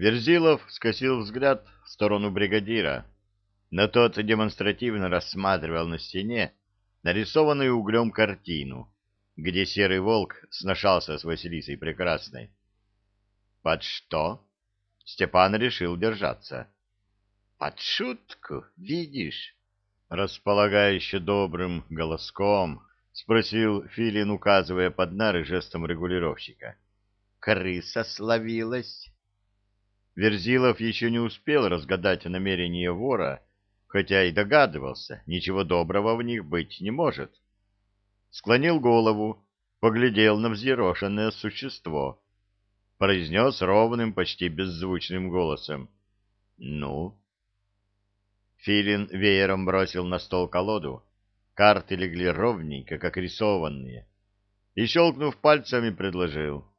Верзилов скосил взгляд в сторону бригадира, но тот демонстративно рассматривал на стене нарисованную углем картину, где серый волк сношался с Василисой Прекрасной. «Под что?» Степан решил держаться. «Под шутку, видишь?» Располагающе добрым голоском спросил Филин, указывая под нары жестом регулировщика. «Крыса словилась?» Верзилов еще не успел разгадать намерение вора, хотя и догадывался, ничего доброго в них быть не может. Склонил голову, поглядел на взъерошенное существо, произнес ровным, почти беззвучным голосом. «Ну?» Филин веером бросил на стол колоду. Карты легли ровненько, как рисованные. И, щелкнув пальцами, предложил.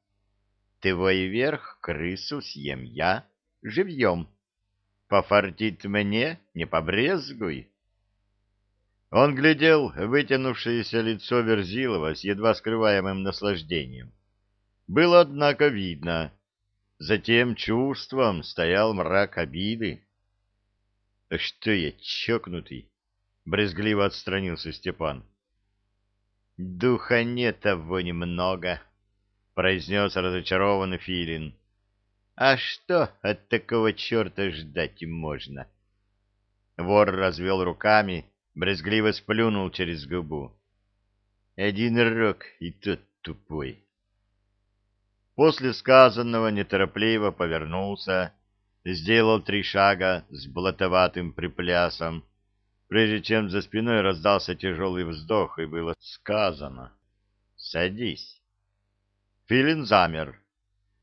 «Твой верх крысу съем я живьем. Пофартит мне, не побрезгуй». Он глядел вытянувшееся лицо Верзилова с едва скрываемым наслаждением. Было, однако, видно. За тем чувством стоял мрак обиды. — Что я, чокнутый? — брезгливо отстранился Степан. — Духа нет того немного, — произнес разочарованный Филин. — А что от такого черта ждать можно? Вор развел руками, брезгливо сплюнул через губу. — Один рог и тот тупой. После сказанного неторопливо повернулся сделал три шага с блатоватым приплясом, прежде чем за спиной раздался тяжелый вздох, и было сказано «Садись». Филин замер.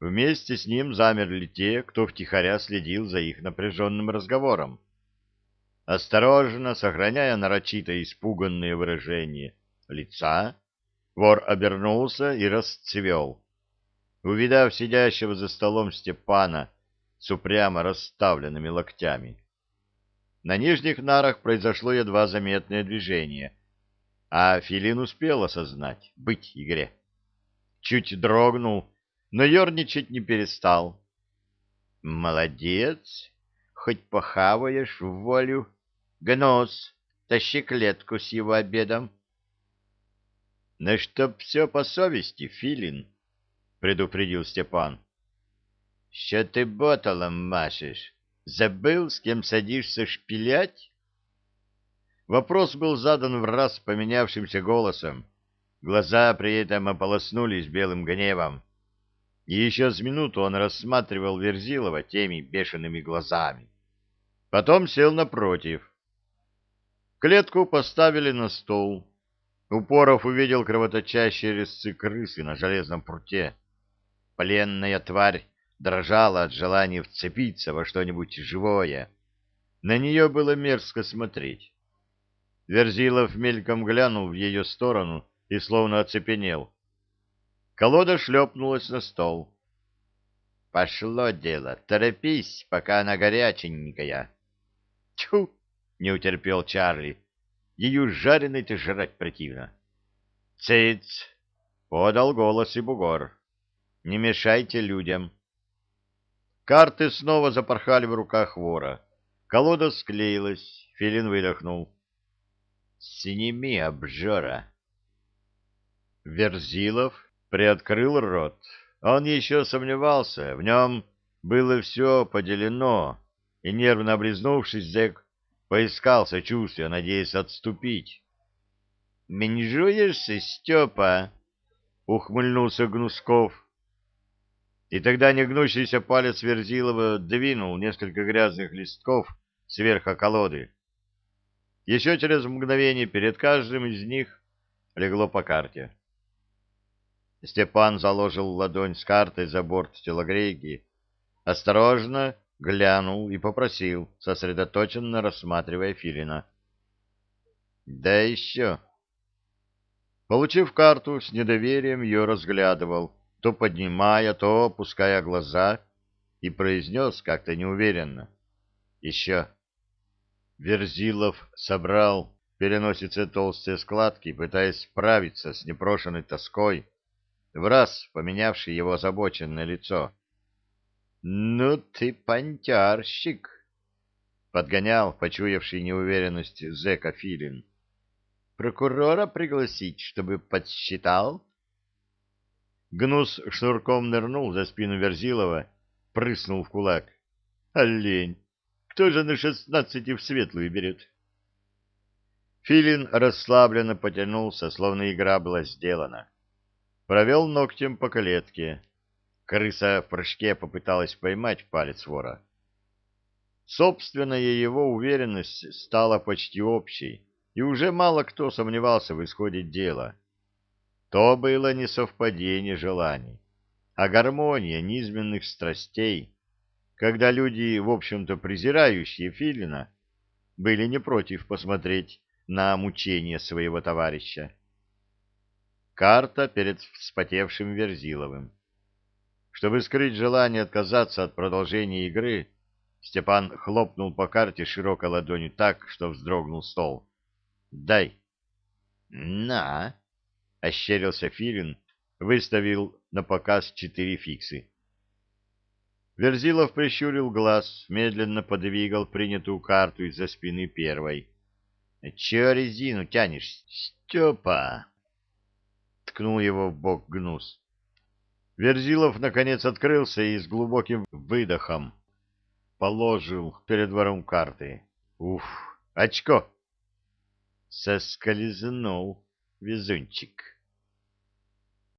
Вместе с ним замерли те, кто втихаря следил за их напряженным разговором. Осторожно, сохраняя нарочито испуганное выражение лица, вор обернулся и расцвел. Увидав сидящего за столом Степана, с упрямо расставленными локтями. На нижних нарах произошло едва заметное движение, а Филин успел осознать быть игре. Чуть дрогнул, но ерничать не перестал. «Молодец! Хоть похаваешь в волю. Гнос, тащи клетку с его обедом». «На чтоб все по совести, Филин», — предупредил Степан. Що ты боталом машешь? Забыл, с кем садишься шпилять? Вопрос был задан в раз поменявшимся голосом. Глаза при этом ополоснулись белым гневом. И еще с минуту он рассматривал Верзилова теми бешеными глазами. Потом сел напротив. Клетку поставили на стол. Упоров увидел кровоточащие резцы крысы на железном пруте. Пленная тварь дрожала от желания вцепиться во что-нибудь живое. На нее было мерзко смотреть. Верзилов мельком глянул в ее сторону и словно оцепенел. Колода шлепнулась на стол. — Пошло дело, торопись, пока она горяченькая. — Тьфу! — не утерпел Чарли. — Ее жареной-то жрать противно. — Цыц! — подал голос и бугор. — Не мешайте людям. — Карты снова запорхали в руках вора. Колода склеилась. Филин выдохнул. «Сними, обжора!» Верзилов приоткрыл рот. Он еще сомневался. В нем было все поделено, и, нервно облизнувшись, зэк поискал сочувствия, надеясь отступить. «Менжуешься, Степа?» — ухмыльнулся Гнусков. И тогда негнущийся палец Верзилова двинул несколько грязных листков сверху колоды. Еще через мгновение перед каждым из них легло по карте. Степан заложил ладонь с картой за борт телогрейки, осторожно глянул и попросил, сосредоточенно рассматривая Филина. «Да еще». Получив карту, с недоверием ее разглядывал, то поднимая, то опуская глаза, и произнес как-то неуверенно. «Еще». Верзилов собрал переносице толстые складки, пытаясь справиться с непрошенной тоской, в раз поменявшей его озабоченное лицо. Ну ты понтярщик, — подгонял почуявший неуверенность зэка Филин. Прокурора пригласить, чтобы подсчитал? Гнус шнурком нырнул за спину Верзилова, прыснул в кулак. Олень! Кто же на шестнадцати в светлую берет? Филин расслабленно потянулся, словно игра была сделана. Провел ногтем по колетке. Крыса в прыжке попыталась поймать палец вора. Собственная его уверенность стала почти общей, и уже мало кто сомневался в исходе дела. То было не совпадение желаний, а гармония низменных страстей, когда люди, в общем-то презирающие Филина, были не против посмотреть на мучение своего товарища. Карта перед вспотевшим Верзиловым. Чтобы скрыть желание отказаться от продолжения игры, Степан хлопнул по карте широкой ладонью так, что вздрогнул стол. «Дай!» «На!» — ощерился Филин, выставил на показ четыре фиксы. Верзилов прищурил глаз, медленно подвигал принятую карту из-за спины первой. — Чего резину тянешь, Степа? — ткнул его в бок гнус. Верзилов, наконец, открылся и с глубоким выдохом положил перед вором карты. Уф, очко! Соскользнул везунчик.